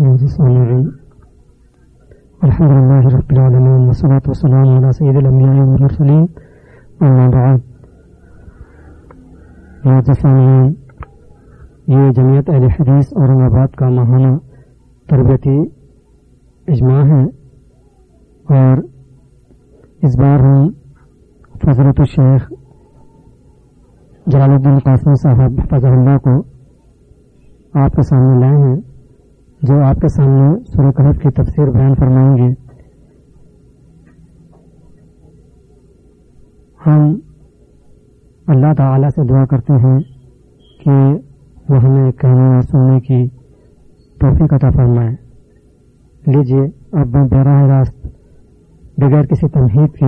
السامعين الحمد لله رب العالمين، والصلاة والسلام على سيد الأنبياء والمرسلين. أما بعد سامعین یہ جمعیت اہل حدیث اورنگ آباد کا ماہانہ تربیتی اجماع ہے اور اس بار ہم فضرت الشیخ جلال الدین قاسمی صاحب فضل اللہ کو آپ کے سامنے لائے ہیں۔ جو آپ کے سامنے سورہ کہف کی تفسیر بیان فرمائیں گے۔ ہم اللہ تعالی سے دعا کرتے ہیں کہ وہ ہمیں کہنے اور سننے کی توفیق عطا فرمائے۔ لیجیے اب میں براہ راست بغیر کسی تمہید کے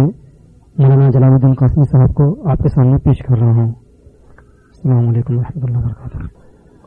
مولانا جلال الدین قاسمی صاحب کو آپ کے سامنے پیش کر رہا ہوں۔ السلام علیکم و اللہ وبرکاتہ۔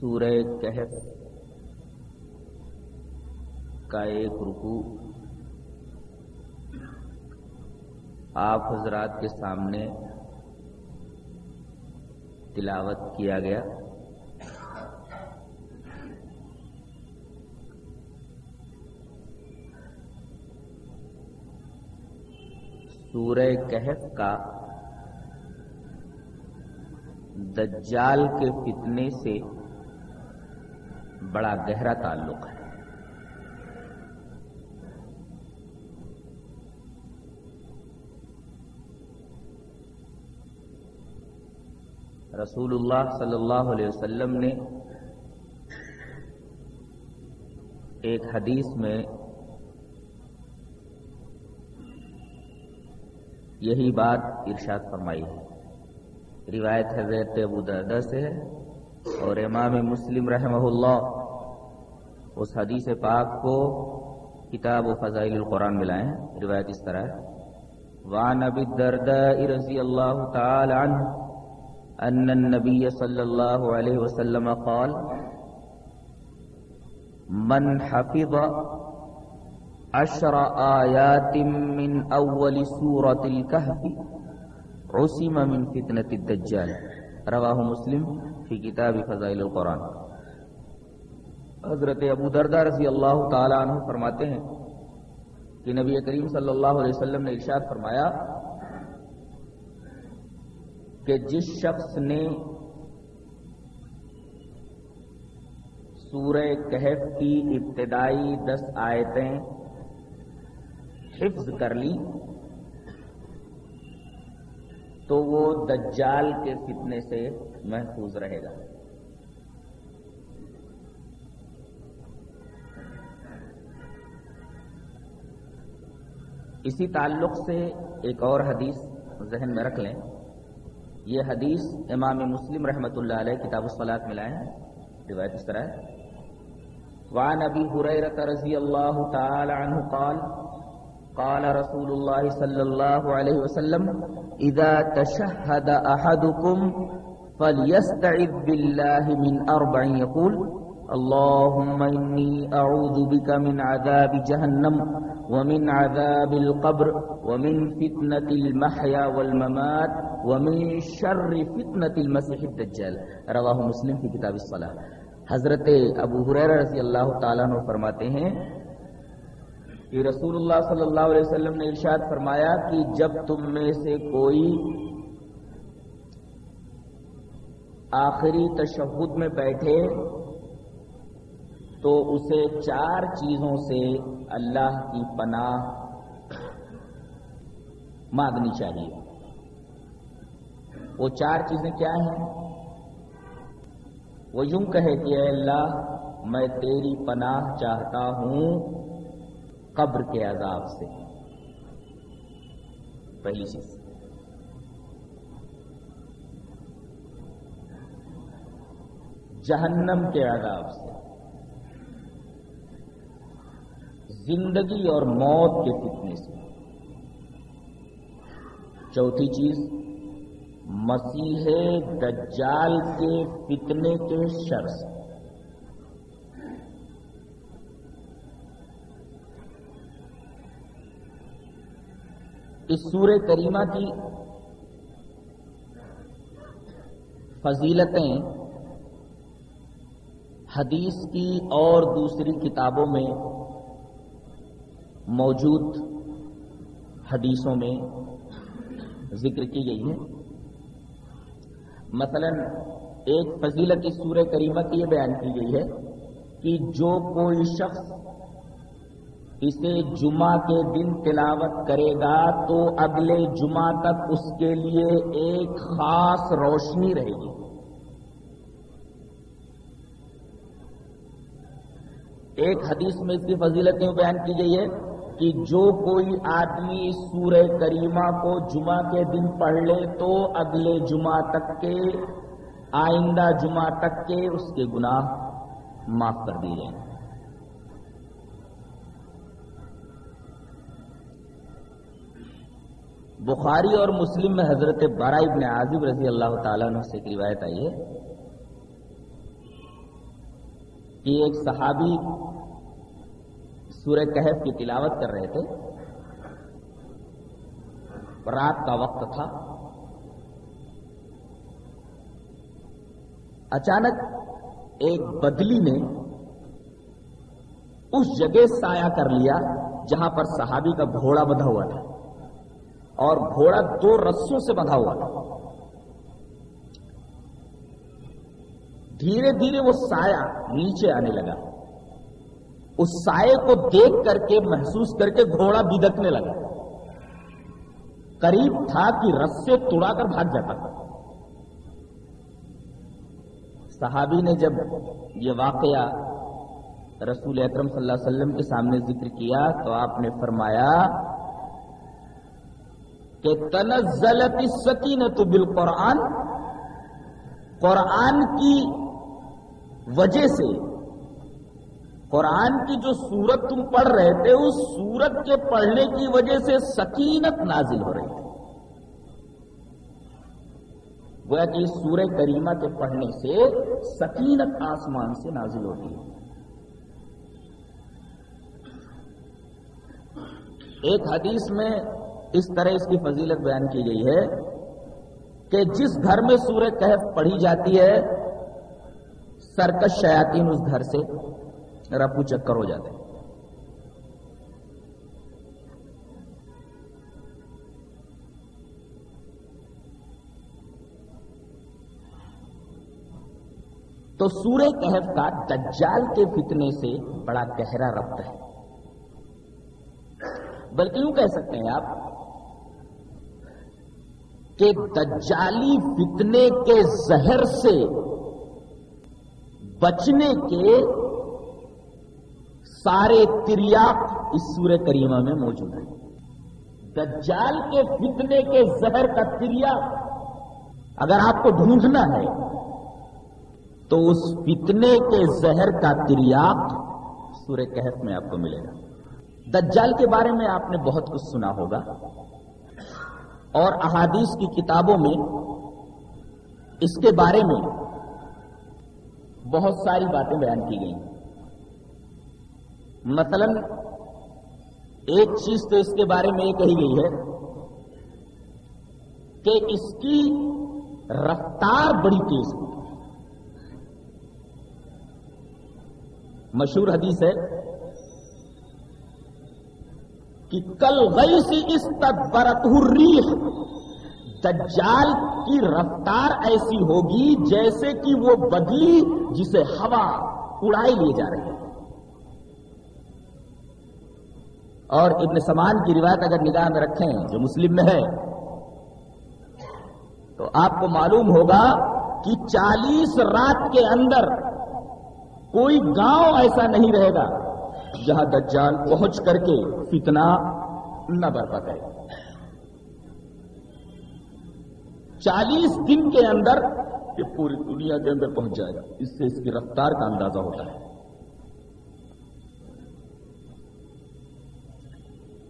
سورہ کہف کا ایک رکو آپ حضرات کے سامنے تلاوت کیا گیا۔ سورہ کہف کا دجال کے فتنے سے بڑا گہرا تعلق ہے۔ رسول اللہ صلی اللہ علیہ وسلم نے ایک حدیث میں یہی بات ارشاد فرمائی ہے۔ روایت حضرت ابو دردہ سے ہے۔ اور امام مسلم رحمہ اللہ اس حدیث پاک کو کتاب و فضائل القرآن ملائے ہیں۔ روایت اس طرح ہے۔ وعن ابی الدرداء رضی اللہ تعالی عنہ ان النبی صلی اللہ علیہ وسلم قال، من حفظ عشر آیات من اول سورة الكهف، عصم من فتنة الدجال. رواہ مسلم فی کتاب فضائل القرآن۔ حضرت ابو دردہ رضی اللہ تعالی عنہ فرماتے ہیں کہ نبی کریم صلی اللہ علیہ وسلم نے ارشاد فرمایا کہ جس شخص نے سورہ کہف کی ابتدائی دس آیتیں حفظ کر لی تو وہ دجال کے فتنے سے محفوظ رہے گا۔ اسی تعلق سے ایک اور حدیث ذہن میں رکھ لیں۔ یہ حدیث امام مسلم رحمۃ اللہ علیہ کتاب الصلاح میں لائے ہیں۔ روایت اس طرح وعن ابی حریرت رضی اللہ تعالی عنہ قال قال رسول الله صلى الله عليه وسلم، اذا تشهد احدكم فليستعذ بالله من اربع يقول اللهم اني اعوذ بك من عذاب جهنم ومن عذاب القبر ومن فتنة المحيا والممات ومن شر فتنة المسيح الدجال. رواہ مسلم کی کتاب الصلاة حضرت ابو حریر رضی اللہ تعالیٰ عنہ فرماتے ہیں کہ رسول اللہ صلی اللہ علیہ وسلم نے ارشاد فرمایا کہ جب تم میں سے کوئی آخری تشہد میں بیٹھے تو اسے چار چیزوں سے اللہ کی پناہ مانگنی چاہیے۔ وہ چار چیزیں کیا ہیں؟ وہ یوں کہے کہ اے اللہ، میں تیری پناہ چاہتا ہوں قبر کے عذاب سے۔ پہلی چیز۔ جہنم کے عذاب سے۔ زندگی اور موت کے فتنے سے۔ چوتھی چیز، مسیح دجال کے فتنے کے شر سے۔ اس سورہ کریمہ کی فضیلتیں حدیث کی اور دوسری کتابوں میں موجود حدیثوں میں ذکر کی گئی ہے مثلا ایک فضیلت اس سورہ کریمہ کی یہ بیان کی گئی ہے کہ جو کوئی شخص اسے جمعہ کے دن تلاوت کرے گا تو اگلے جمعہ تک اس کے لیے ایک خاص روشنی رہے گی۔ ایک حدیث میں اس کی فضیلتیں بیان کی گئی ہے کہ جو کوئی آدمی سورہ کریمہ کو جمعہ کے دن پڑھ لے تو اگلے جمعہ تک کے، آئندہ جمعہ تک کے اس کے گناہ معاف کر دیے جائیں۔ بخاری اور مسلم میں حضرت بارہ ابن عازب رضی اللہ تعالیٰ عنہ سے ایک روایت آئی ہے کہ ایک صحابی سورہ کہف کی تلاوت کر رہے تھے۔ رات کا وقت تھا۔ اچانک ایک بدلی نے اس جگہ سایہ کر لیا جہاں پر صحابی کا گھوڑا بندھا ہوا تھا۔ اور گھوڑا دو رسوں سے بندھا ہوا تھا۔ دھیرے دھیرے وہ سایہ نیچے آنے لگا۔ اس سائے کو دیکھ کر کے محسوس کر کے گھوڑا بدکنے لگا۔ قریب تھا کہ رس سے توڑا کر بھاگ جاتا تھا۔ صحابی نے جب یہ واقعہ رسول اکرم صلی اللہ علیہ وسلم کے سامنے ذکر کیا تو آپ نے فرمایا کہ تنزلت السکینت بالقرآن، قرآن کی وجہ سے، قرآن کی جو سورت تم پڑھ رہے تھے، اس سورت کے پڑھنے کی وجہ سے سکینت نازل ہو رہی تھی۔ گویا کہ اس سورہ کریمہ کے پڑھنے سے سکینت آسمان سے نازل ہوتی ہے۔ ایک حدیث میں اس طرح اس کی فضیلت بیان کی گئی ہے کہ جس گھر میں سورہ کہف پڑھی جاتی ہے، سرکش شیاطین اس گھر سے رفو چکر ہو جاتے ہیں۔ تو سورہ کہف کا دجال کے فتنے سے بڑا گہرا ربط ہے۔ بلکہ یوں کہہ سکتے ہیں آپ کہ دجالی فتنے کے زہر سے بچنے کے سارے تریاق اس سورہ کریمہ میں موجود ہیں۔ دجال کے فتنے کے زہر کا تریا اگر آپ کو ڈھونڈنا ہے تو اس فتنے کے زہر کا تریاق سورہ کہف میں آپ کو ملے گا۔ دجال کے بارے میں آپ نے بہت کچھ سنا ہوگا۔ اور احادیث کی کتابوں میں اس کے بارے میں بہت ساری باتیں بیان کی گئی مثلا ایک چیز تو اس کے بارے میں یہ کہی گئی ہے کہ اس کی رفتار بڑی تیز ہے۔ مشہور حدیث ہے کہ کل گئی سی اس تک برت دجال کی رفتار ایسی ہوگی جیسے کہ وہ بدلی جسے ہوا اڑائی لیے جا رہی ہے۔ اور ابن سمان کی روایت اگر نگاہ میں رکھیں، جو مسلم میں ہے، تو آپ کو معلوم ہوگا کہ چالیس رات کے اندر کوئی گاؤں ایسا نہیں رہے گا۔ جہاں دجال پہنچ کر کے فتنا نہ برپا کرے۔ چالیس دن کے اندر یہ پوری دنیا کے اندر پہنچ جائے گا۔ اس سے اس کی رفتار کا اندازہ ہوتا ہے۔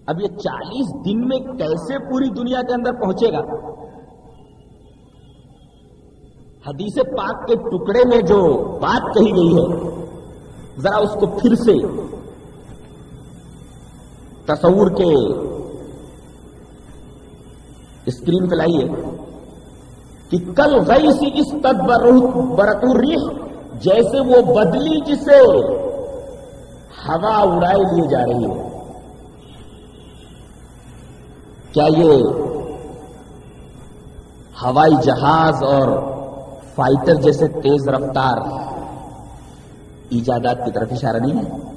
اب یہ چالیس دن میں کیسے پوری دنیا کے اندر پہنچے گا؟ حدیث پاک کے ٹکڑے میں جو بات کہی گئی ہے، ذرا اس کو پھر سے تصور کے اسکرین پہ لائیے کہ کل گئی سی اس تد برتوری جیسے وہ بدلی جسے ہوا اڑائے لیے جا رہی ہے۔ کیا یہ ہوائی جہاز اور فائٹر جیسے تیز رفتار ایجادات کی طرف اشارہ نہیں ہے؟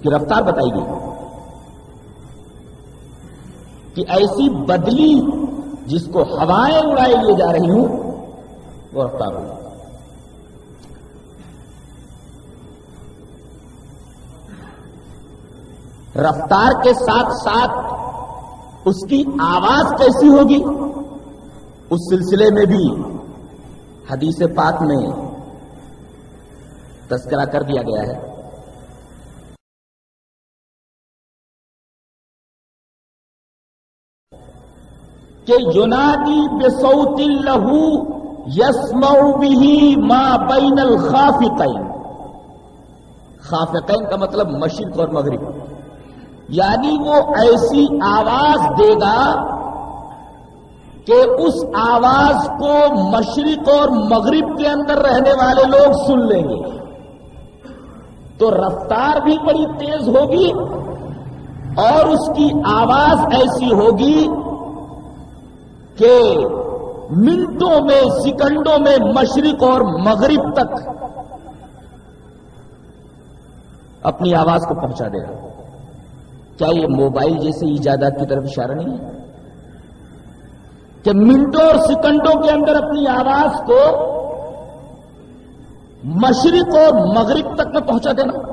اس کی رفتار بتائی گئی کہ ایسی بدلی جس کو ہوائیں اڑائے لیے جا رہی ہوں، وہ رفتار ہوگی رفتار کے ساتھ ساتھ اس کی آواز کیسی ہوگی؟ اس سلسلے میں بھی حدیث پاک میں تذکرہ کر دیا گیا ہے۔ کہ یونادی بسوت لہو یسمو بھی ماں بین الخافقین. خافقین کا مطلب مشرق اور مغرب. یعنی وہ ایسی آواز دے گا کہ اس آواز کو مشرق اور مغرب کے اندر رہنے والے لوگ سن لیں گے. تو رفتار بھی بڑی تیز ہوگی اور اس کی آواز ایسی ہوگی کہ منٹوں میں، سیکنڈوں میں مشرق اور مغرب تک اپنی آواز کو پہنچا دے گا کیا یہ موبائل جیسے ایجادات کی طرف اشارہ نہیں ہے؟ کہ منٹوں اور سیکنڈوں کے اندر اپنی آواز کو مشرق اور مغرب تک میں پہنچا دینا۔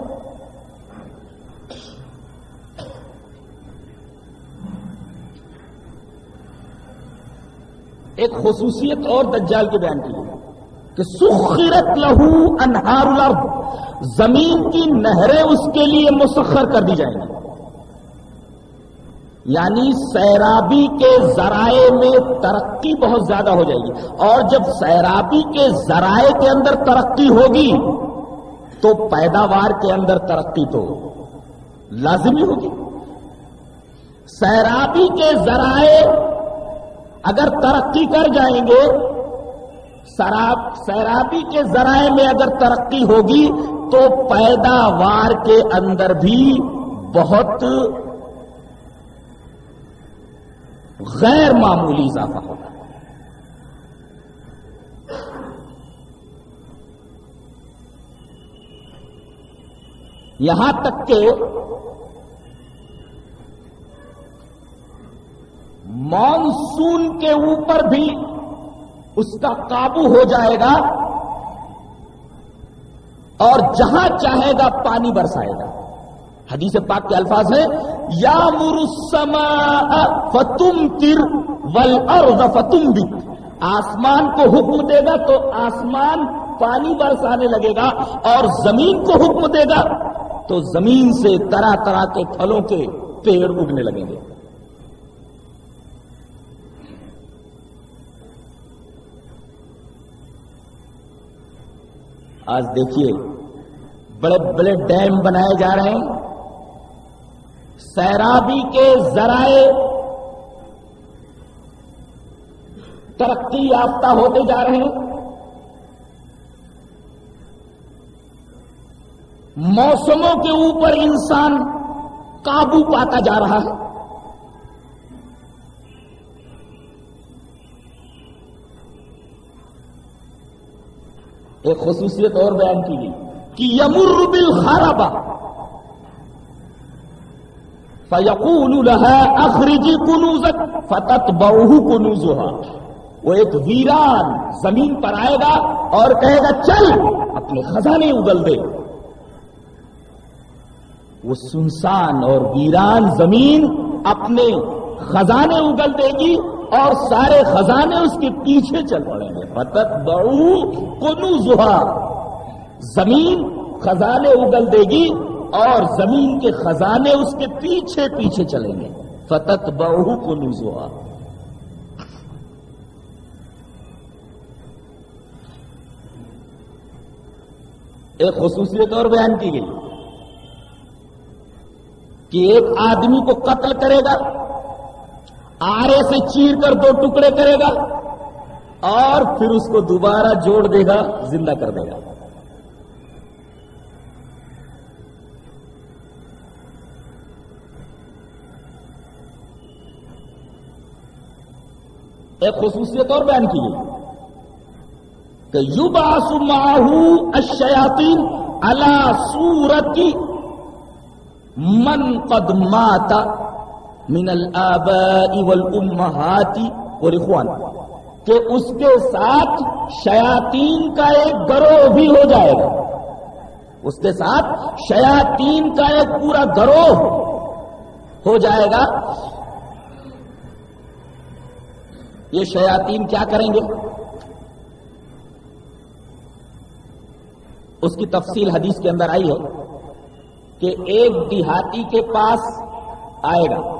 ایک خصوصیت اور دجال کے بیان کی کہ سخرت لہو انہار الارض، زمین کی نہریں اس کے لیے مسخر کر دی جائیں گی۔ یعنی سیرابی کے ذرائع میں ترقی بہت زیادہ ہو جائے گی۔ اور جب سیرابی کے ذرائع کے اندر ترقی ہوگی، تو پیداوار کے اندر ترقی تو لازمی ہوگی۔ سیرابی کے ذرائع اگر ترقی کر جائیں گے سیرابی کے ذرائع میں اگر ترقی ہوگی تو پیداوار کے اندر بھی بہت غیر معمولی اضافہ ہوگا۔ یہاں تک کہ مانسون کے اوپر بھی اس کا قابو ہو جائے گا اور جہاں چاہے گا پانی برسائے گا۔ حدیث پاک کے الفاظ ہیں، یا مرسما فتم تر ول فتم بھی آسمان کو حکم دے گا تو آسمان پانی برسانے لگے گا اور زمین کو حکم دے گا تو زمین سے طرح طرح کے پھلوں کے پیڑ اگنے لگیں گے۔ آج دیکھیے، بڑے بڑے ڈیم بنائے جا رہے ہیں۔ سیرابی کے ذرائع ترقی یافتہ ہوتے جا رہے ہیں۔ موسموں کے اوپر انسان قابو پاتا جا رہا ہے۔ ایک خصوصیت اور بیان کی گئی کہ یمر بل خارابا فیقول لها اخرجی کنوزت فتت بہو کنوزها. وہ ایک ویران زمین پر آئے گا اور کہے گا، چل، اپنے خزانے اگل دے. وہ سنسان اور ویران زمین اپنے خزانے اگل دے گی اور سارے خزانے اس کے پیچھے چل پڑیں گے فتت بہو کنوزها زمین خزانے اگل دے گی اور زمین کے خزانے اس کے پیچھے پیچھے چلیں گے۔ فتت بہو کو نوزوا ایک خصوصیت اور بیان کی گئی کہ ایک آدمی کو قتل کرے گا۔ آرے سے چیر کر دو ٹکڑے کرے گا اور پھر اس کو دوبارہ جوڑ دے گا، زندہ کر دے گا۔ ایک خصوصیت اور بیان کی کہ یو باسو ماہو اشیاتین اللہ سورتی من قد ماتا من الآباء والامہات والاخوان کہ اس کے ساتھ شیاطین کا ایک گروہ بھی ہو جائے گا۔ اس کے ساتھ شیاطین کا ایک پورا گروہ ہو جائے گا۔ یہ شیاطین کیا کریں گے؟ اس کی تفصیل حدیث کے اندر آئی ہے کہ ایک دیہاتی کے پاس آئے گا۔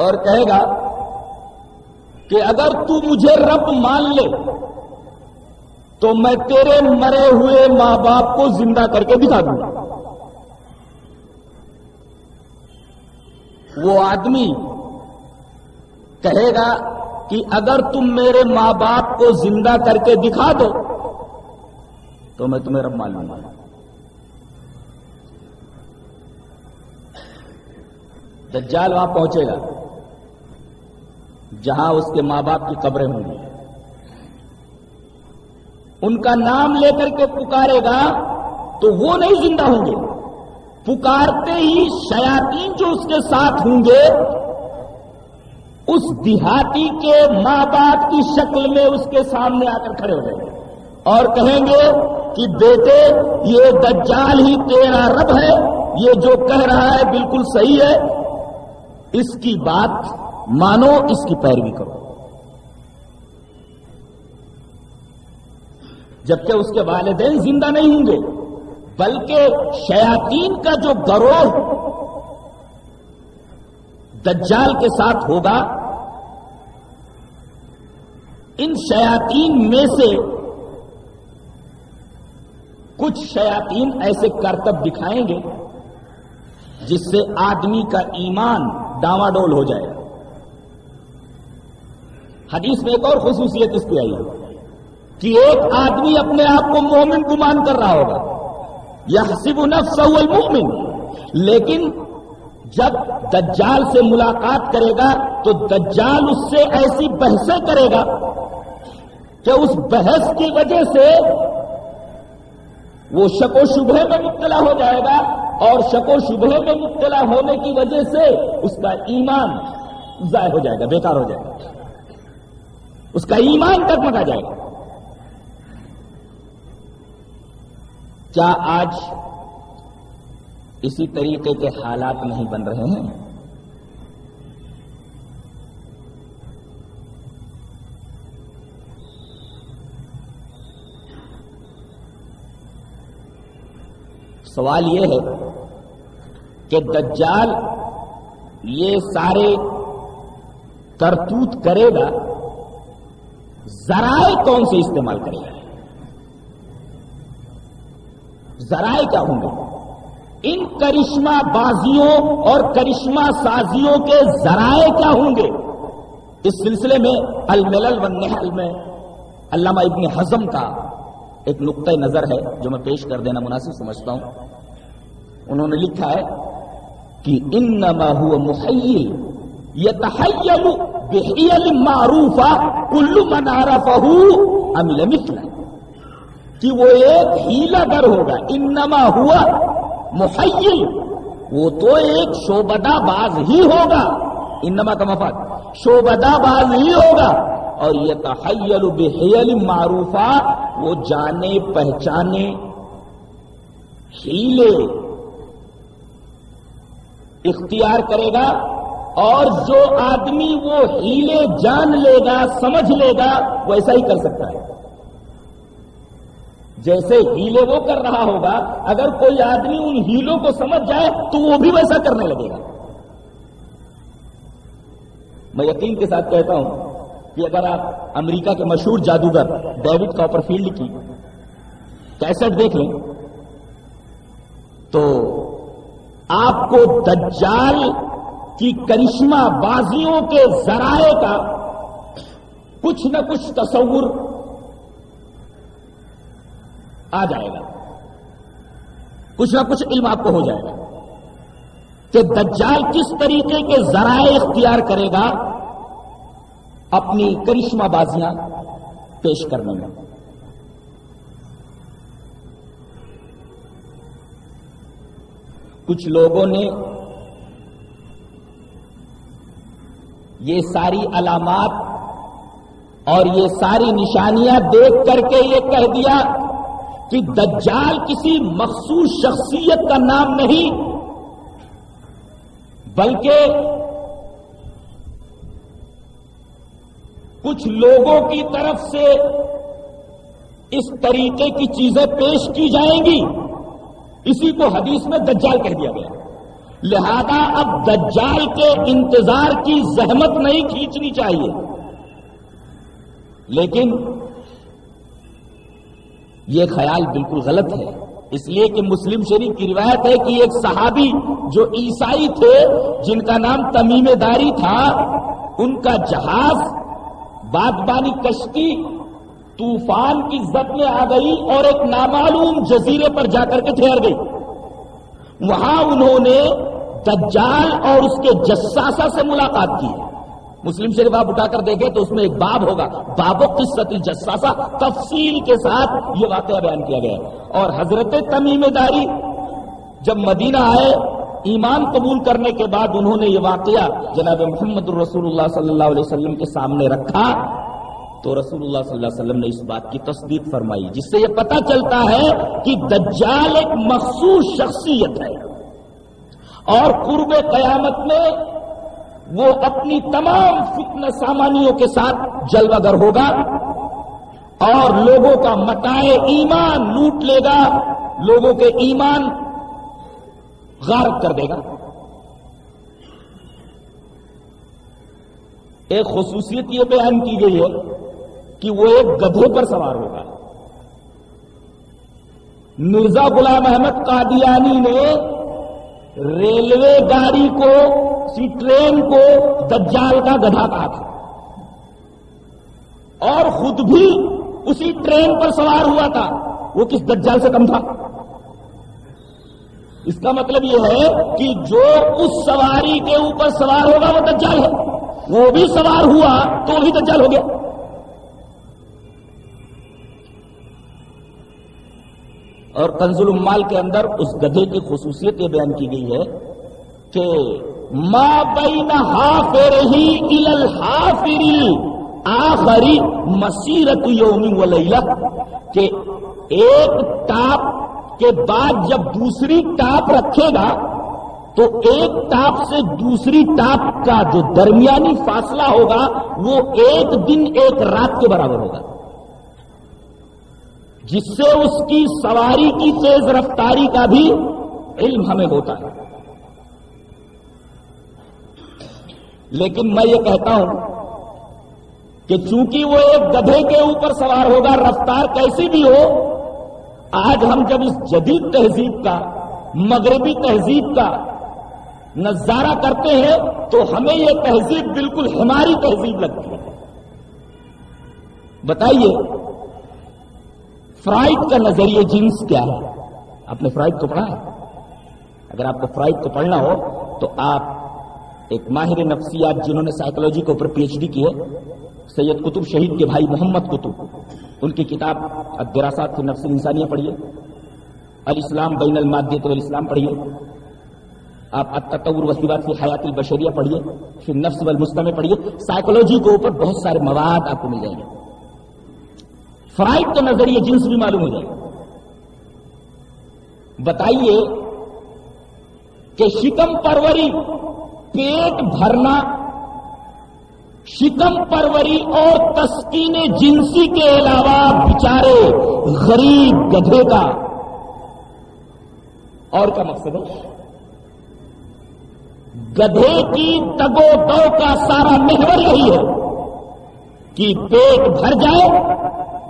اور کہے گا کہ اگر تو مجھے رب مان لے تو میں تیرے مرے ہوئے ماں باپ کو زندہ کر کے دکھا دوں۔ گا وہ آدمی کہے گا کہ اگر تم میرے ماں باپ کو زندہ کر کے دکھا دو تو میں تمہیں رب مان لوں گا۔ دجال وہاں پہنچے گا۔ جہاں اس کے ماں باپ کی قبریں ہوں گی۔ ان کا نام لے کر کے پکارے گا تو وہ نہیں زندہ ہوں گے۔ پکارتے ہی شیاطین جو اس کے ساتھ ہوں گے، اس دیہاتی کے ماں باپ کی شکل میں اس کے سامنے آ کر کھڑے ہو جائیں گے۔ اور کہیں گے کہ بیٹے، یہ دجال ہی تیرا رب ہے، یہ جو کہہ رہا ہے بالکل صحیح ہے۔ اس کی بات مانو اس کی پیروی کرو۔ جبکہ اس کے والدین زندہ نہیں ہوں گے، بلکہ شیاطین کا جو گروہ دجال کے ساتھ ہوگا، ان شیاطین میں سے کچھ شیاطین ایسے کرتب دکھائیں گے، جس سے آدمی کا ایمان ڈاواڈول ہو جائے۔ گا حدیث میں ایک اور خصوصیت اس کی آئی ہے کہ ایک آدمی اپنے آپ کو مومن گمان کر رہا ہوگا۔ یا حسب نفس المؤمن لیکن جب دجال سے ملاقات کرے گا تو دجال اس سے ایسی بحثیں کرے گا کہ اس بحث کی وجہ سے وہ شک و شبہ میں مبتلا ہو جائے گا اور شک و شبہ میں مبتلا ہونے کی وجہ سے اس کا ایمان ضائع ہو جائے گا، بیکار ہو جائے گا۔ اس کا ایمان ٹکمکا جائے گا۔ کیا آج اسی طریقے کے حالات نہیں بن رہے ہیں؟ سوال یہ ہے کہ دجال یہ سارے کرتوت کرے گا ذرائع کون سے استعمال کرے گا؟ ذرائع کیا ہوں گے؟ ان کرشمہ بازیوں اور کرشمہ سازیوں کے ذرائع کیا ہوں گے؟ اس سلسلے میں الملل و نحل میں علامہ ابن حزم کا ایک نقطۂ نظر ہے جو میں پیش کر دینا مناسب سمجھتا ہوں۔ انہوں نے لکھا ہے کہ انما هو محیل يتحیل بحیل معروفہ کل من عرفه عمل مثلا کہ وہ ایک ہیلا گر ہوگا، انما ہوا محیل، وہ تو ایک شوبدہ باز ہی ہوگا، انما کا مفاد شوبدہ باز ہی ہوگا، اور یہ تحیل بحیل معروفہ وہ جانے پہچانے، ہیلے اختیار کرے گا اور جو آدمی وہ ہیلے جان لے گا، سمجھ لے گا ویسا ہی کر سکتا ہے۔ جیسے ہیلے وہ کر رہا ہوگا، اگر کوئی آدمی ان ہیلوں کو سمجھ جائے تو وہ بھی ویسا کرنے لگے گا۔ میں یقین کے ساتھ کہتا ہوں کہ اگر آپ امریکہ کے مشہور جادوگر ڈیوڈ کاپر فیلڈ کی کیسٹ دیکھ لیں، تو آپ کو دجال کی کرشمہ بازیوں کے ذرائع کا کچھ نہ کچھ تصور آ جائے گا۔ کچھ نہ کچھ علم آپ کو ہو جائے گا کہ دجال کس طریقے کے ذرائع اختیار کرے گا اپنی کرشمہ بازیاں پیش کرنے میں۔ کچھ لوگوں نے یہ ساری علامات اور یہ ساری نشانیاں دیکھ کر کے یہ کہہ دیا کہ دجال کسی مخصوص شخصیت کا نام نہیں، بلکہ کچھ لوگوں کی طرف سے اس طریقے کی چیزیں پیش کی جائیں گی۔ اسی کو حدیث میں دجال کہہ دیا گیا۔ لہذا اب دجال کے انتظار کی زحمت نہیں کھینچنی چاہیے۔ لیکن یہ خیال بالکل غلط ہے۔ اس لیے کہ مسلم شریف کی روایت ہے کہ ایک صحابی جو عیسائی تھے، جن کا نام تمیم داری تھا، ان کا جہاز بادبانی کشتی، طوفان کی زد میں آ گئی اور ایک نامعلوم جزیرے پر جا کر کے ٹھہر گئی۔ وہاں انہوں نے دجال اور اس کے جساسا سے ملاقات کی مسلم شریف آپ اٹھا کر دیکھیں تو اس میں ایک باب ہوگا۔ باب و قصت الجساسا تفصیل کے ساتھ یہ واقعہ بیان کیا گیا اور حضرت تمیم داری جب مدینہ آئے، ایمان قبول کرنے کے بعد انہوں نے یہ واقعہ جناب محمد الرسول اللہ صلی اللہ علیہ وسلم کے سامنے رکھا۔ تو رسول اللہ صلی اللہ علیہ وسلم نے اس بات کی تصدیق فرمائی، جس سے یہ پتا چلتا ہے کہ دجال ایک مخصوص شخصیت ہے۔ اور قرب قیامت میں وہ اپنی تمام فتن سامانیوں کے ساتھ جلوہ گر ہوگا اور لوگوں کا مٹائے ایمان لوٹ لے گا، لوگوں کے ایمان غارت کر دے گا۔ ایک خصوصیت یہ بیان کی گئی ہے کہ وہ ایک گدھے پر سوار ہوگا۔ مرزا غلام احمد قادیانی نے ریلوے گاڑی کو، سی ٹرین کو دجال کا گدھا کہا تھا۔ اور خود بھی اسی ٹرین پر سوار ہوا تھا۔ وہ کس دجال سے کم تھا؟ اس کا مطلب یہ ہے کہ جو اس سواری کے اوپر سوار ہوگا وہ دجال ہے۔ وہ بھی سوار ہوا تو وہی دجال ہو گیا۔ اور کنزل المال کے اندر اس گدھے کی خصوصیت یہ بیان کی گئی ہے کہ ما بین حافر ہی الل آخری مسیرت یومی و لیلہ کہ ایک ٹاپ کے بعد جب دوسری ٹاپ رکھے گا تو ایک ٹاپ سے دوسری ٹاپ کا جو درمیانی فاصلہ ہوگا وہ ایک دن ایک رات کے برابر ہوگا۔ جس سے اس کی سواری کی تیز رفتاری کا بھی علم ہمیں ہوتا ہے۔ لیکن میں یہ کہتا ہوں کہ چونکہ وہ ایک گدھے کے اوپر سوار ہوگا، رفتار کیسی بھی ہو، آج ہم جب اس جدید تہذیب کا، مغربی تہذیب کا نظارہ کرتے ہیں، تو ہمیں یہ تہذیب بالکل ہماری تہذیب لگتی ہے۔ بتائیے فرائڈ کا نظریہ جنس کیا ہے؟ آپ نے فرائڈ کو پڑھا ہے۔ اگر آپ کو فرائڈ کو پڑھنا ہو، تو آپ ایک ماہر نفسیات جنہوں نے سائیکولوجی کے اوپر پی ایچ ڈی کی ہے، سید قطب شہید کے بھائی محمد قطب، ان کی کتاب الدراسات کی نفس انسانیہ پڑھیے۔ الاسلام بین المادیت والاسلام پڑھیے۔ آپ التطور وسیبات کی حیات البشریہ پڑھیے۔ پھر نفس والمستمع پڑھیے۔ سائیکولوجی کے اوپر بہت سارے مواد آپ کو مل جائیں گے۔ فرائڈ کا نظریہ جنس بھی معلوم ہو جائے۔ بتائیے کہ شکم پروری پیٹ بھرنا، شکم پروری اور تسکین جنسی کے علاوہ بچارے غریب گدھے کا اور کا مقصد ہے؟ گدھے کی تگو دو کا سارا محور یہی ہے کہ پیٹ بھر جائے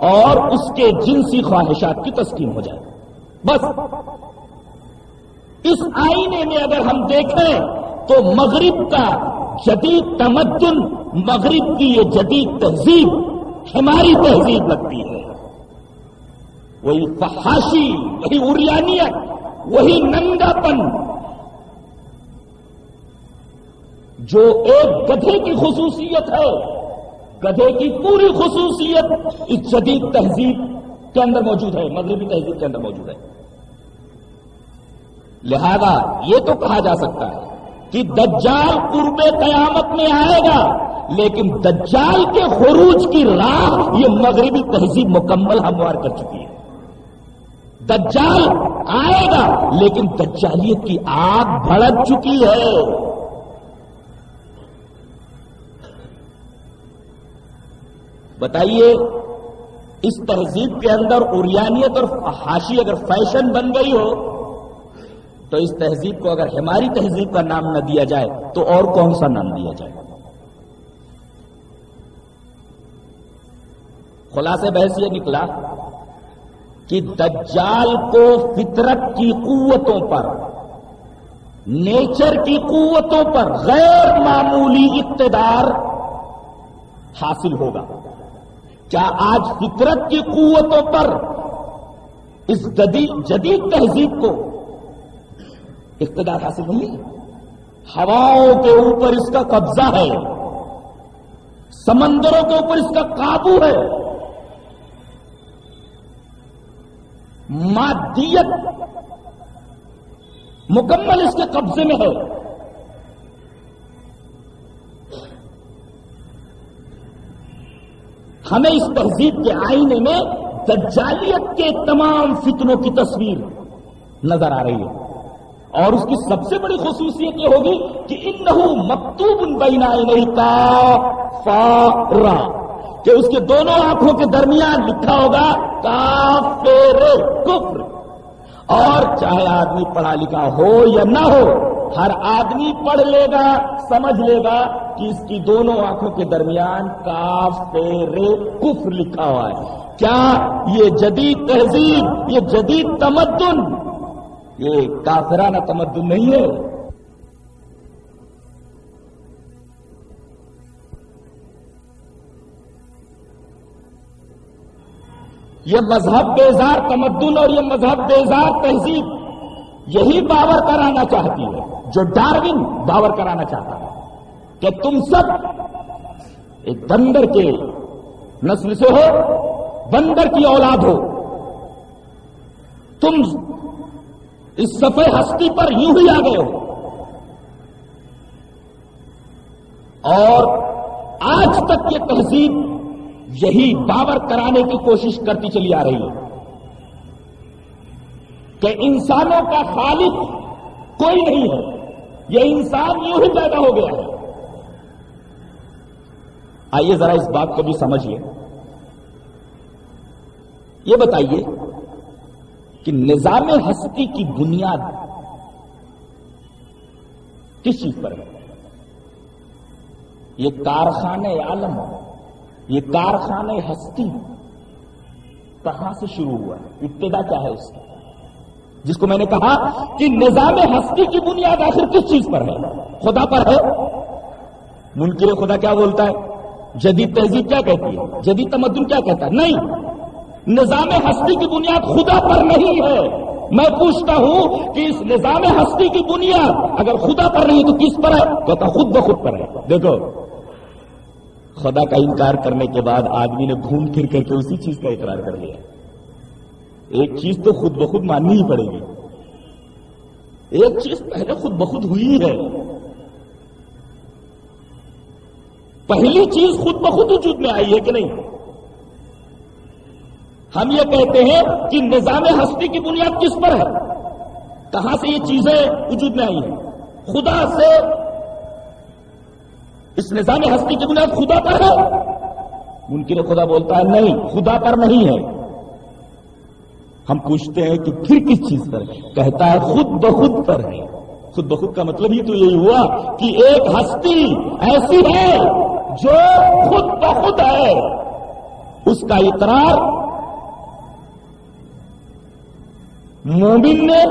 اور اس کے جنسی خواہشات کی تسکین ہو جائے۔ بس۔ اس آئینے میں اگر ہم دیکھیں تو مغرب کا جدید تمدن، مغرب کی یہ جدید تہذیب ہماری تہذیب لگتی ہے۔ وہی فحاشی، وہی اریانیت وہی ننگا پن جو ایک گدھے کی خصوصیت ہے۔ گدھے کی پوری خصوصیت اس جدید تہذیب کے اندر موجود ہے، مغربی تہذیب کے اندر موجود ہے۔ لہذا یہ تو کہا جا سکتا ہے کہ دجال قرب قیامت میں آئے گا، لیکن دجال کے خروج کی راہ یہ مغربی تہذیب مکمل ہموار کر چکی ہے۔ دجال آئے گا، لیکن دجالیت کی آگ بھڑک چکی ہے۔ بتائیے، اس تہذیب کے اندر اریانیت اور فحاشی اگر فیشن بن گئی ہو، تو اس تہذیب کو اگر ہماری تہذیب کا نام نہ دیا جائے، تو اور کون سا نام دیا جائے؟ خلاصے بحث یہ نکلا کہ دجال کو فطرت کی قوتوں پر، نیچر کی قوتوں پر غیر معمولی اقتدار حاصل ہوگا۔ کیا آج فطرت کی قوتوں پر اس جدید تہذیب کو اقتدار حاصل نہیں ہواؤں کے اوپر اس کا قبضہ ہے، سمندروں کے اوپر اس کا قابو ہے۔ مادیت مکمل اس کے قبضے میں ہے۔ ہمیں اس تہذیب کے آئینے میں دجالیت کے تمام فتنوں کی تصویر نظر آ رہی ہے۔ اور اس کی سب سے بڑی خصوصیت یہ ہوگی کہ ان مکتوب ان بینا نہیں کا کہ اس کے دونوں آنکھوں کے درمیان لکھا ہوگا کافر کفر۔ اور چاہے آدمی پڑھا لکھا ہو یا نہ ہو ہر آدمی پڑھ لے گا، سمجھ لے گا کہ اس کی دونوں آنکھوں کے درمیان کافر کفر لکھا ہوا ہے۔ کیا یہ جدید تہذیب، یہ جدید تمدن، یہ کافرانہ تمدن نہیں ہے؟ یہ مذہب بیزار تمدن اور یہ مذہب بیزار تہذیب۔ یہی باور کرانا چاہتی ہے، جو ڈاروین باور کرانا چاہتا ہے، کہ تم سب ایک بندر کے نسل سے ہو، بندر کی اولاد ہو۔ تم اس سفید ہستی پر یوں ہی آ گئے ہو۔ اور آج تک یہ تہذیب یہی باور کرانے کی کوشش کرتی چلی آ رہی ہے۔ کہ انسانوں کا خالق کوئی نہیں ہے۔ یہ انسان یوں ہی پیدا ہو گیا ہے۔ آئیے ذرا اس بات کو بھی سمجھیے۔ یہ بتائیے کہ نظام ہستی کی بنیاد کس چیز پر ہے؟ یہ کارخانے عالم، یہ کارخانے ہستی کہاں سے شروع ہوا ہے؟ ابتدا کیا ہے اس کی؟ جس کو میں نے کہا کہ نظام ہستی کی بنیاد آخر کس چیز پر ہے؟ خدا پر ہے۔ منکر خدا کیا بولتا ہے؟ جدید تہذیب کیا کہتی ہے؟ جدید تمدن کیا کہتا ہے؟ نہیں۔ نظام ہستی کی بنیاد خدا پر نہیں ہے۔ میں پوچھتا ہوں کہ اس نظام ہستی کی بنیاد اگر خدا پر نہیں تو کس پر ہے؟ کہتا خود بخود پر ہے۔ دیکھو، خدا کا انکار کرنے کے بعد آدمی نے گھوم پھر کر کے اسی چیز کا اقرار کر لیا۔ ایک چیز تو خود بخود ماننی ہی پڑے گی۔ ایک چیز پہلے خود بخود ہوئی ہے پہلی چیز خود بخود وجود میں آئی ہے کہ نہیں؟ ہم یہ کہتے ہیں کہ نظام ہستی کی بنیاد کس پر ہے؟ کہاں سے یہ چیزیں وجود میں آئی ہیں؟ خدا سے۔ اس نظام ہستی کی بنیاد خدا پر ہے؟ ممکن خدا بولتا ہے نہیں، خدا پر نہیں ہے۔ ہم پوچھتے ہیں کہ پھر کس چیز پر کہتا ہے خود بخود پر ہے۔ خود بخود کا مطلب یہ تو یہی ہوا کہ ایک ہستی ایسی ہے جو خود بخود ہے۔ اس کا اقرار مومن نے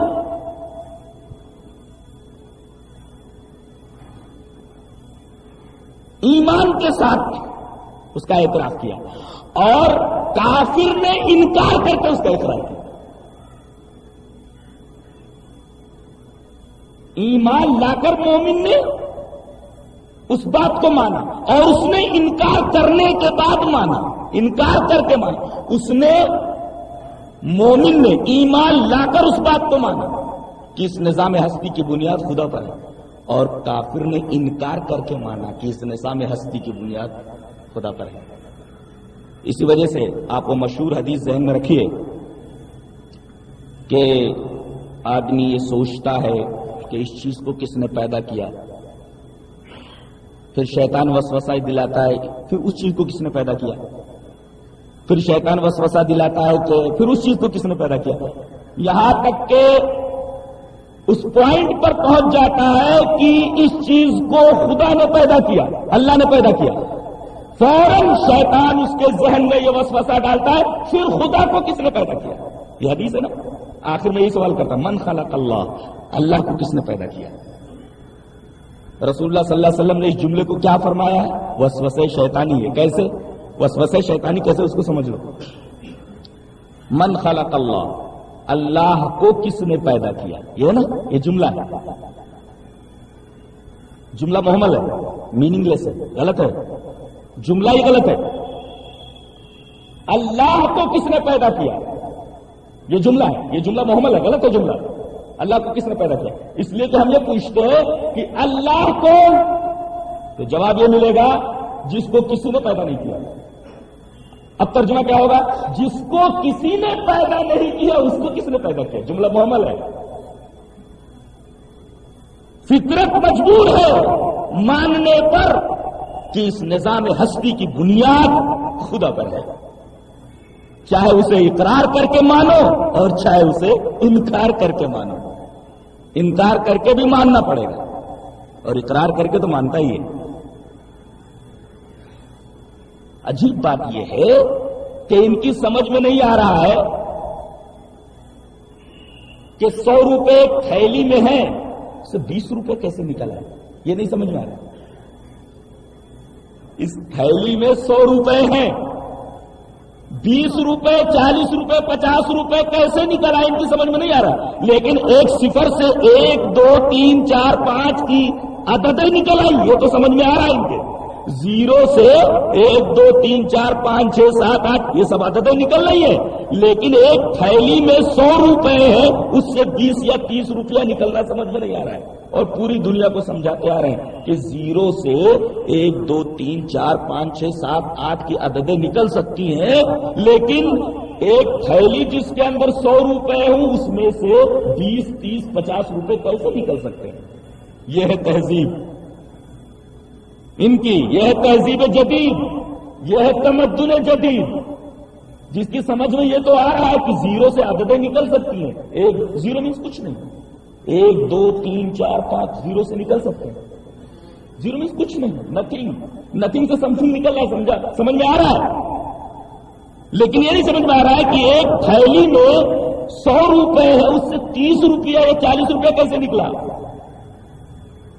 ایمان کے ساتھ اس کا اعتراف کیا اور کافر نے انکار کر کے اس کا اقرار کیا۔ ایمان لا کر مومن نے اس بات کو مانا اور اس نے انکار کرنے کے بعد مانا انکار کر کے مانا اس نے مومن نے ایمان لا کر اس بات کو مانا کہ اس نظام ہستی کی بنیاد خدا پر ہے اور کافر نے انکار کر کے مانا کہ اس نظام ہستی کی بنیاد خدا پر ہے اسی وجہ سے آپ وہ مشہور حدیث ذہن میں رکھیے کہ آدمی یہ سوچتا ہے کہ اس چیز کو کس نے پیدا کیا؟ پھر شیطان وسوسہ دلاتا ہے پھر اس چیز کو کس نے پیدا کیا؟ پھر شیطان وسوسہ دلاتا ہے کہ پھر اس چیز کو کس نے پیدا کیا؟ یہاں تک کہ اس پوائنٹ پر پہنچ جاتا ہے کہ اس چیز کو خدا نے پیدا کیا، اللہ نے پیدا کیا۔ فوراً شیطان اس کے ذہن میں یہ وسوسہ ڈالتا ہے، پھر خدا کو کس نے پیدا کیا؟ یہ حدیث ہے نا؟ آخر میں یہی سوال کرتا، من خلق اللہ؟ اللہ کو کس نے پیدا کیا؟ رسول اللہ صلی اللہ علیہ وسلم نے اس جملے کو کیا فرمایا؟ ہے وسوس شیطانی ہے۔ کیسے؟ وسوس شیطانی کیسے؟ اس کو سمجھ لو۔ من خلق اللہ اللہ کو کس نے پیدا کیا؟ یہ نا، یہ جملہ ہے۔ جملہ محمل ہے میننگ لیس ہے، غلط ہے۔ جملہ ہی غلط ہے۔ اللہ کو کس نے پیدا کیا؟ یہ جملہ ہے، یہ جملہ محمل ہے، غلط ہے جملہ۔ اللہ کو کس نے پیدا کیا؟ اس لیے کہ ہم یہ پوچھتے ہیں کہ اللہ کو تو جواب یہ ملے گا، جس کو کسی نے پیدا نہیں کیا۔ اب ترجمہ کیا ہوگا؟ جس کو کسی نے پیدا نہیں کیا، اس کو کس نے پیدا کیا؟ جملہ محمل ہے۔ فطرت مجبور ہے ماننے پر کہ اس نظام ہستی کی بنیاد خدا پر ہے۔ چاہے اسے اقرار کر کے مانو اور چاہے اسے انکار کر کے مانو۔ انکار کر کے بھی ماننا پڑے گا اور اقرار کر کے تو مانتا ہی ہے۔ عجیب بات یہ ہے کہ ان کی سمجھ میں نہیں آ رہا ہے کہ سو روپے تھیلی میں ہے اسے بیس روپے کیسے نکل ہے یہ نہیں سمجھ میں آ رہا۔ اس تھیلی میں سو روپے ہیں۔ بیس روپے، چالیس روپے، پچاس روپے، کیسے نکل آئے؟ ان کی سمجھ میں نہیں آ رہا۔ لیکن ایک صفر سے ایک، دو، تین، چار، پانچ کی عددیں نکل آئی۔ یہ تو سمجھ میں آ رہا ہے ان کے۔ زیرو سے ایک، دو، تین، چار، پانچ، چھ، سات، آٹھ، یہ سب عددیں نکل رہی ہیں۔ لیکن ایک تھیلی میں سو روپے ہیں، اس سے بیس یا تیس روپیہ نکلنا سمجھ میں نہیں آ رہا ہے۔ اور پوری دنیا کو سمجھاتے آ رہے ہیں کہ زیرو سے ایک، دو، تین، چار، پانچ، چھ، سات، آٹھ کی عددیں نکل سکتی ہیں۔ لیکن ایک تھیلی جس کے اندر سو روپے ہوں، اس میں سے بیس، تیس، پچاس روپے کیسے نکل سکتے ہیں۔ یہ ہے تہذیب۔ ان کی یہ ہے تہذیب جدید، یہ ہے تمدن جدید۔ جس کی سمجھ میں یہ تو آ رہا ہے کہ زیرو سے عددیں نکل سکتی ہیں۔ ایک زیرو مینس کچھ نہیں۔ ایک، دو، تین، چار، پانچ، زیرو سے نکل سکتے ہیں۔ زیرو مینس کچھ نہیں نتھنگ نتھنگ سے سم تھنگ نکل رہا ہے، سمجھا، سمجھ میں آ رہا ہے۔ لیکن یہ نہیں سمجھ میں آ رہا ہے کہ ایک تھیلی میں سو روپے ہے اس سے تیس روپیہ یا چالیس روپیہ کیسے نکلا؟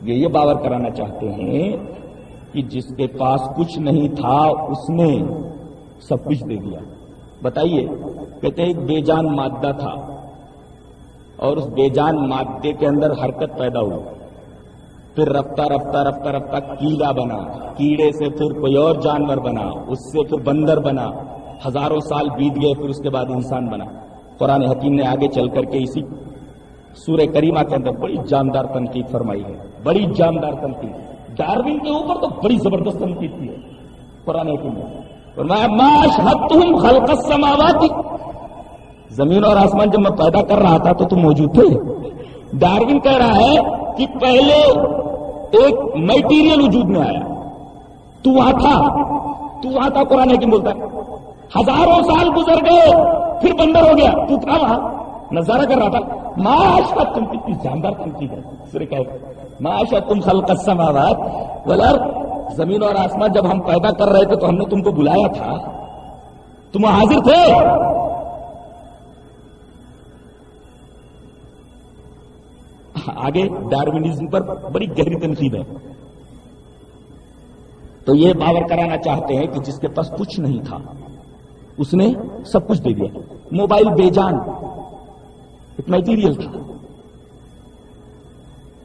یہ باور کرانا چاہتے ہیں کہ جس کے پاس کچھ نہیں تھا، اس نے سب کچھ دے دیا۔ بتائیے، کہتے ایک بے جان مادہ تھا۔ اور اس بے جان مادے کے اندر حرکت پیدا ہوئی۔ پھر رفتہ رفتہ رفتہ رفتہ کیڑا بنا۔ کیڑے سے پھر کوئی اور جانور بنا، اس سے پھر بندر بنا۔ ہزاروں سال بیت گئے، پھر اس کے بعد انسان بنا۔ قرآن حکیم نے آگے چل کر کے اسی سورہ کریمہ کے اندر بڑی جاندار تنقید فرمائی ہے۔ بڑی جاندار تنقید۔ ڈاروین کے اوپر تو بڑی زبردست تنقید کی ہے، قرآن حکیم تم زمین اور آسمان جب میں پیدا کر رہا تھا تو تم موجود تھے۔ ڈاروین کہہ رہا ہے کہ پہلے ایک میٹیریل وجود میں آیا۔ تو وہاں تھا۔ تو وہاں تھا قرآن حکیم بولتا ہے۔ ہزاروں سال گزر گئے، پھر بندر ہو گیا۔ تو تھا وہاں۔ نظارہ کر رہا تھا۔ معاش کا تم کتنی جاندار تنقید ہے۔ سر کہ معاش تم خلق السماوات ولر زمین اور آسمان جب ہم پیدا کر رہے تھے تو ہم نے تم کو بلایا تھا۔ تم حاضر تھے۔ آگے ڈاروینزم پر بڑی گہری تنقید ہے۔ تو یہ باور کرانا چاہتے ہیں کہ جس کے پاس کچھ نہیں تھا، اس نے سب کچھ دے دیا۔ موبائل بے جان، ایک میٹیریل تھا۔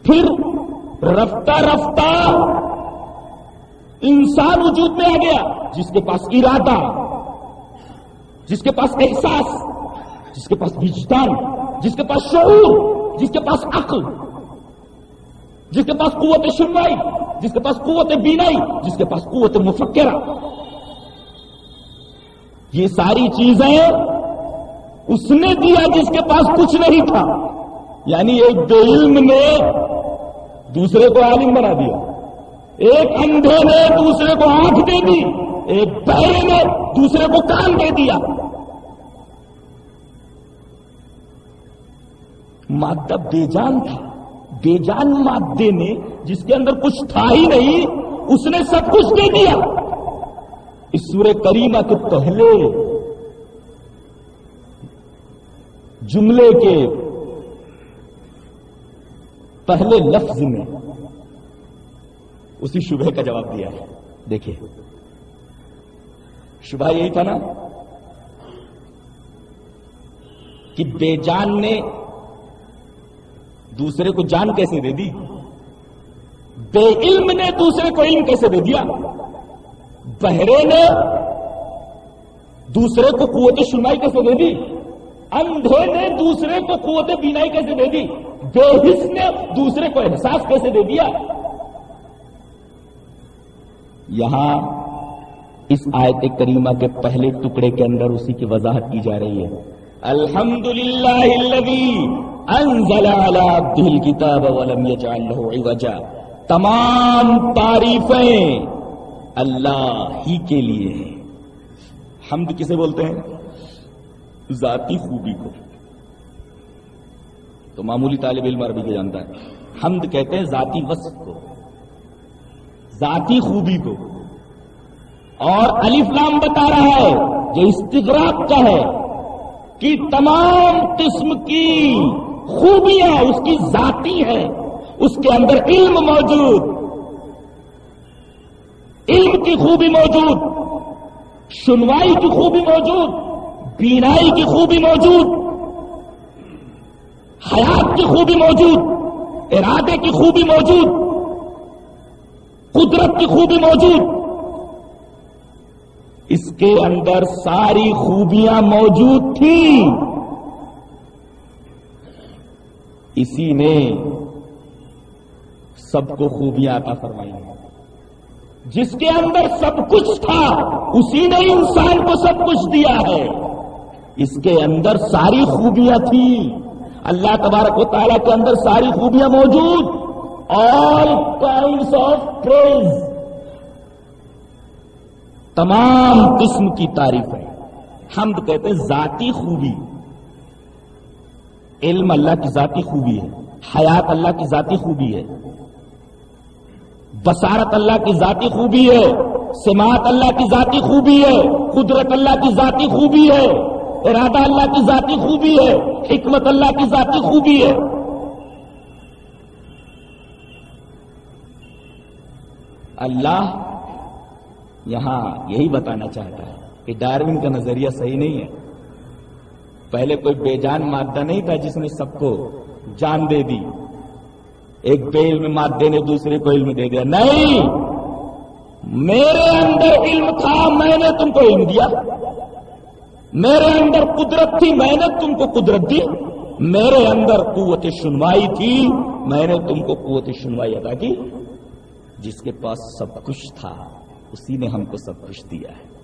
پھر رفتہ رفتہ انسان وجود میں آ گیا، جس کے پاس ارادہ، جس کے پاس احساس، جس کے پاس وجدان، جس کے پاس شعور، جس کے پاس عقل، جس کے پاس قوت سنوائی جس کے پاس قوت بینائی، جس کے پاس قوت مفکرہ۔ یہ ساری چیزیں اس نے دیا جس کے پاس کچھ نہیں تھا۔ یعنی ایک علم نے دوسرے کو عالم بنا دیا۔ ایک اندھے نے دوسرے کو آنکھ دے دی، ایک بہرے نے دوسرے کو کان دے دیا۔ مادہ بے جان تھا۔ بے جان مادے نے جس کے اندر کچھ تھا ہی نہیں، اس نے سب کچھ دے دیا۔ اس سورہ کریمہ کے پہلے جملے کے پہلے لفظ میں اسی شبہ کا جواب دیا ہے۔ دیکھیے۔ شبہ یہی تھا نا کہ بے جان نے دوسرے کو جان کیسے دے دی؟ بے علم نے دوسرے کو علم کیسے دے دیا؟ بہرے نے دوسرے کو قوت سنائی کیسے دے دی؟ اندھے نے دوسرے کو قوت بینائی کیسے دے دی؟ بے حص نے دوسرے کو احساس کیسے دے دیا؟ یہاں اس آیت کریمہ کے پہلے ٹکڑے کے اندر اسی کی وضاحت کی جا رہی ہے۔ الحمد للہ دل کتاب وجہ تمام تعریفیں اللہ ہی کے لیے ہیں۔ حمد کسے بولتے ہیں؟ ذاتی خوبی کو۔ تو معمولی طالب علم عربی کو جانتا ہے۔ حمد کہتے ہیں ذاتی وصف کو، ذاتی خوبی کو۔ اور الفلام بتا رہا ہے، جو استغراق کا ہے، کہ تمام قسم کی خوبیاں اس کی ذاتی ہیں، اس کے اندر علم موجود۔ علم کی خوبی موجود، سنوائی کی خوبی موجود، بینائی کی خوبی موجود۔ حیات کی خوبی موجود، ارادے کی خوبی موجود، قدرت کی خوبی موجود۔ اس کے اندر ساری خوبیاں موجود تھیں۔ اسی نے سب کو خوبیاں عطا فرمائی جس کے اندر سب کچھ تھا، اسی نے انسان کو سب کچھ دیا ہے۔ اس کے اندر ساری خوبیاں تھیں۔ اللہ تبارک و تعالیٰ کے اندر ساری خوبیاں موجود. آل کائنڈس آف پریز تمام قسم کی تعریف ہے ہم کہتے ہیں ذاتی خوبی. علم اللہ کی ذاتی خوبی ہے. حیات اللہ کی ذاتی خوبی ہے. بسارت اللہ کی ذاتی خوبی ہے. سماعت اللہ کی ذاتی خوبی ہے. قدرت اللہ کی ذاتی خوبی ہے. ارادہ اللہ کی ذاتی خوبی ہے، حکمت اللہ کی ذاتی خوبی ہے۔ اللہ یہاں یہی بتانا چاہتا ہے کہ ڈاروین کا نظریہ صحیح نہیں ہے۔ پہلے کوئی بے جان مادہ نہیں تھا جس نے سب کو جان دے دی۔ ایک بے علم مادے نے دوسرے کو علم دے دیا۔ نہیں! میرے اندر علم تھا، میں نے تم کو علم دیا۔ میرے اندر قدرت تھی، میں نے تم کو قدرت دی۔ میرے اندر قوت سنوائی تھی، میں نے تم کو قوت سنوائی ادا کی۔ جس کے پاس سب کچھ تھا، اسی نے ہم کو سب کچھ دیا ہے۔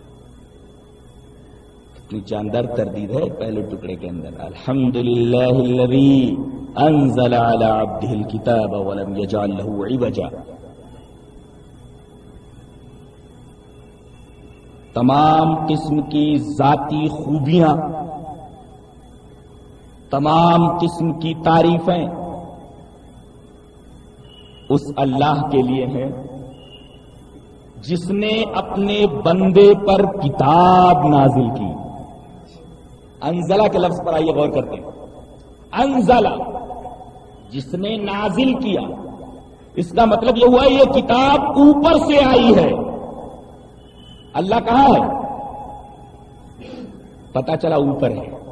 کتنی جاندار تردید ہے پہلے ٹکڑے کے اندر۔ الحمد للہ انزل على عبده الكتاب ولم يجعل له عوجا۔ تمام قسم کی ذاتی خوبیاں، تمام قسم کی تعریفیں اس اللہ کے لیے ہیں جس نے اپنے بندے پر کتاب نازل کی۔ انزلہ کے لفظ پر آئیے غور کرتے ہیں۔ انزلہ، جس نے نازل کیا۔ اس کا مطلب یہ ہوا یہ کتاب اوپر سے آئی ہے۔ اللہ کہاں ہے؟ پتا چلا اوپر ہے۔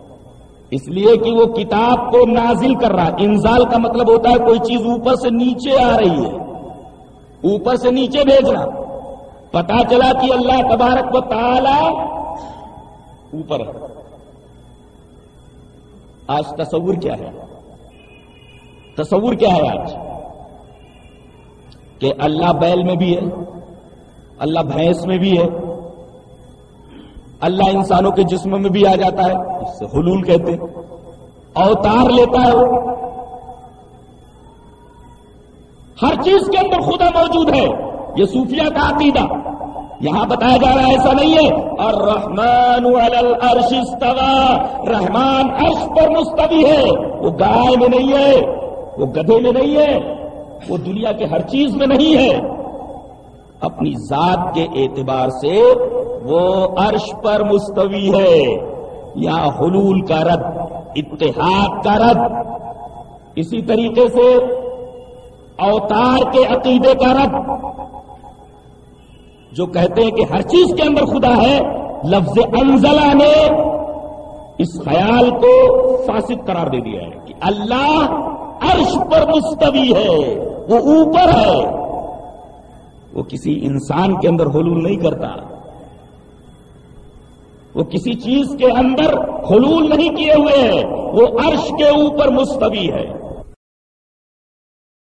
اس لیے کہ وہ کتاب کو نازل کر رہا انزال کا مطلب ہوتا ہے کوئی چیز اوپر سے نیچے آ رہی ہے۔ اوپر سے نیچے بھیجنا۔ پتا چلا کہ اللہ تبارک و تعالی اوپر ہے۔ آج تصور کیا ہے؟ تصور کیا ہے آج؟ کہ اللہ بیل میں بھی ہے۔ اللہ بھینس میں بھی ہے۔ اللہ انسانوں کے جسم میں بھی آ جاتا ہے، اس سے حلول کہتے اوتار لیتا ہے وہ۔ ہر چیز کے اندر خدا موجود ہے۔ یہ صوفیہ کا عقیدہ۔ یہاں بتایا جا رہا ہے ایسا نہیں ہے۔ اور رحمان العرش استوا رحمان عرش پر مستوی ہے۔ وہ گائے میں نہیں ہے، وہ گدھے میں نہیں ہے، وہ دنیا کے ہر چیز میں نہیں ہے۔ اپنی ذات کے اعتبار سے وہ عرش پر مستوی ہے یا حلول کا رد اتحاد کا رد اسی طریقے سے اوتار کے عقیدے کا رد جو کہتے ہیں کہ ہر چیز کے اندر خدا ہے، لفظ انزلہ نے اس خیال کو فاسد قرار دے دیا ہے کہ اللہ عرش پر مستوی ہے، وہ اوپر ہے۔ وہ کسی انسان کے اندر حلول نہیں کرتا۔ وہ کسی چیز کے اندر حلول نہیں کیے ہوئے ہیں، وہ عرش کے اوپر مستوی ہے۔